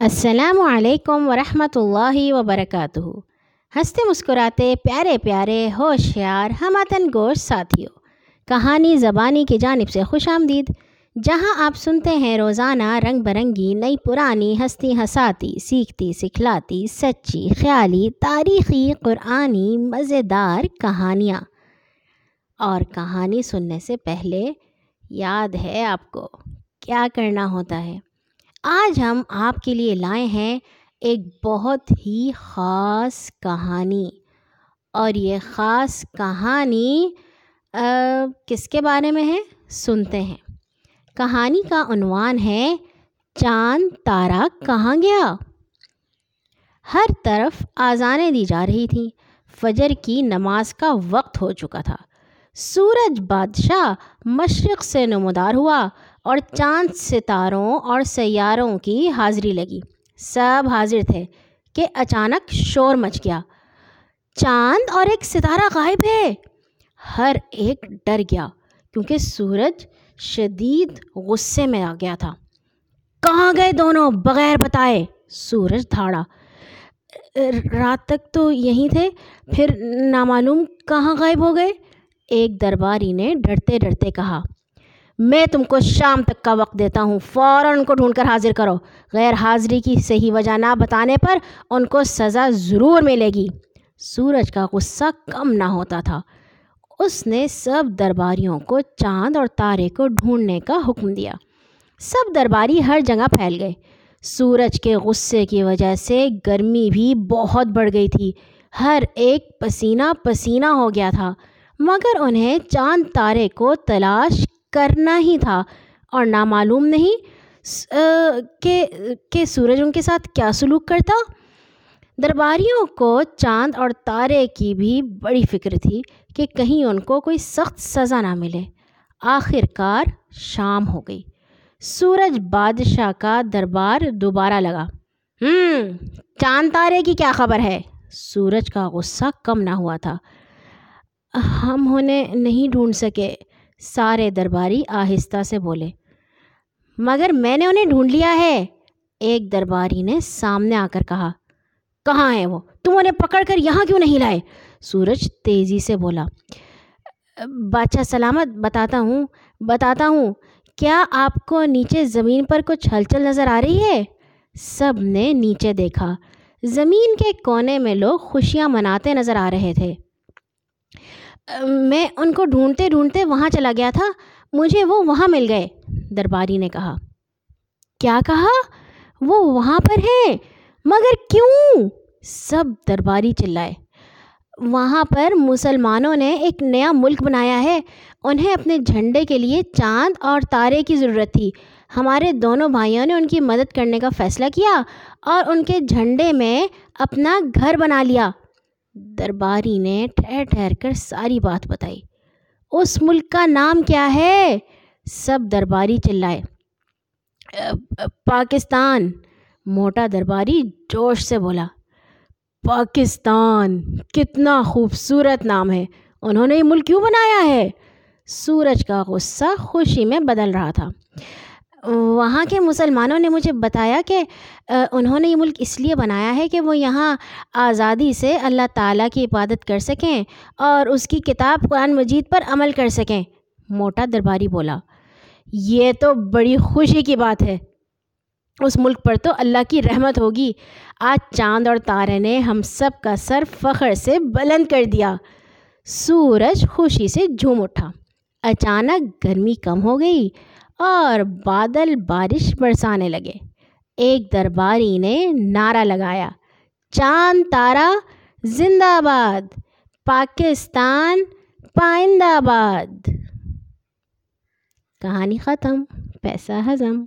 السلام علیکم ورحمۃ اللہ وبرکاتہ۔ ہنستے مسکراتے پیارے پیارے ہوشیار ہماتن گوش ساتھیوں کہانی زبانی کی جانب سے خوش آمدید۔ جہاں آپ سنتے ہیں روزانہ رنگ برنگی نئی پرانی ہستی ہساتی، سیکھتی، سکھلاتی، سچی، خیالی، تاریخی، قرآنی، مزیدار کہانیاں۔ اور کہانی سننے سے پہلے یاد ہے آپ کو کیا کرنا ہوتا ہے۔ آج ہم آپ کے لیے لائے ہیں ایک بہت ہی خاص کہانی۔ اور یہ خاص کہانی کس کے بارے میں ہے؟ سنتے ہیں۔ کہانی کا عنوان ہے، چاند تارا کہاں گیا؟ ہر طرف آزانیں دی جا رہی تھیں۔ فجر کی نماز کا وقت ہو چکا تھا۔ سورج بادشاہ مشرق سے نمودار ہوا۔ اور چاند ستاروں اور سیاروں کی حاضری لگی۔ سب حاضر تھے کہ اچانک شور مچ گیا۔ چاند اور ایک ستارہ غائب ہے۔ ہر ایک ڈر گیا کیونکہ سورج شدید غصے میں آ گیا تھا۔ کہاں گئے دونوں؟ بغیر بتائے سورج دھاڑا۔ رات تک تو یہیں تھے، پھر نامعلوم کہاں غائب ہو گئے؟ ایک درباری نے ڈرتے ڈرتے کہا۔ میں تم کو شام تک کا وقت دیتا ہوں، فوراً ان کو ڈھونڈ کر حاضر کرو۔ غیر حاضری کی صحیح وجہ نہ بتانے پر ان کو سزا ضرور ملے گی۔ سورج کا غصہ کم نہ ہوتا تھا۔ اس نے سب درباریوں کو چاند اور تارے کو ڈھونڈنے کا حکم دیا۔ سب درباری ہر جگہ پھیل گئے۔ سورج کے غصے کی وجہ سے گرمی بھی بہت بڑھ گئی تھی۔ ہر ایک پسینہ پسینہ ہو گیا تھا۔ مگر انہیں چاند تارے کو تلاش کرنا ہی تھا اور نامعلوم نہیں۔ کہ کہ سورج ان کے ساتھ کیا سلوک کرتا؟ درباریوں کو چاند اور تارے کی بھی بڑی فکر تھی کہ کہیں ان کو کوئی سخت سزا نہ ملے۔ آخر کار شام ہو گئی۔ سورج بادشاہ کا دربار دوبارہ لگا۔ ہوں چاند تارے کی کیا خبر ہے؟ سورج کا غصہ کم نہ ہوا تھا۔ ہم انہیں نہیں ڈھونڈ سکے۔ سارے درباری آہستہ سے بولے، مگر میں نے انہیں ڈھونڈ لیا ہے۔ ایک درباری نے سامنے آ کر کہا، کہاں ہے وہ؟ تم انہیں پکڑ کر یہاں کیوں نہیں لائے؟ سورج تیزی سے بولا، بادشاہ سلامت، بتاتا ہوں بتاتا ہوں، کیا آپ کو نیچے زمین پر کچھ ہلچل نظر آ رہی ہے؟ سب نے نیچے دیکھا، زمین کے کونے میں لوگ خوشیاں مناتے نظر آ رہے تھے۔ میں ان کو ڈھونڈتے ڈھونڈتے وہاں چلا گیا تھا۔ مجھے وہ وہاں مل گئے، درباری نے کہا۔ کیا کہا؟ وہ وہاں پر ہے، مگر کیوں؟ سب درباری چلائے۔ وہاں پر مسلمانوں نے ایک نیا ملک بنایا ہے۔ انہیں اپنے جھنڈے کے لیے چاند اور تارے کی ضرورت تھی۔ ہمارے دونوں بھائیوں نے ان کی مدد کرنے کا فیصلہ کیا اور ان کے جھنڈے میں اپنا گھر بنا لیا۔ درباری نے ٹھہر ٹھہر کر ساری بات بتائی۔ اس ملک کا نام کیا ہے؟ سب درباری چلائے۔ پاکستان۔ موٹا درباری جوش سے بولا۔ پاکستان، کتنا خوبصورت نام ہے۔ انہوں نے یہ ملک کیوں بنایا ہے؟ سورج کا غصہ خوشی میں بدل رہا تھا۔ وہاں کے مسلمانوں نے مجھے بتایا کہ انہوں نے یہ ملک اس لیے بنایا ہے کہ وہ یہاں آزادی سے اللہ تعالیٰ کی عبادت کر سکیں اور اس کی کتاب قرآن مجید پر عمل کر سکیں۔ موٹا درباری بولا، یہ تو بڑی خوشی کی بات ہے۔ اس ملک پر تو اللہ کی رحمت ہوگی۔ آج چاند اور تارے نے ہم سب کا سر فخر سے بلند کر دیا۔ سورج خوشی سے جھوم اٹھا۔ اچانک گرمی کم ہو گئی۔ اور بادل بارش برسانے لگے۔ ایک درباری نے نعرہ لگایا، چاند تارا زندہ باد، پاکستان پائندہ باد۔ کہانی ختم، پیسہ ہضم۔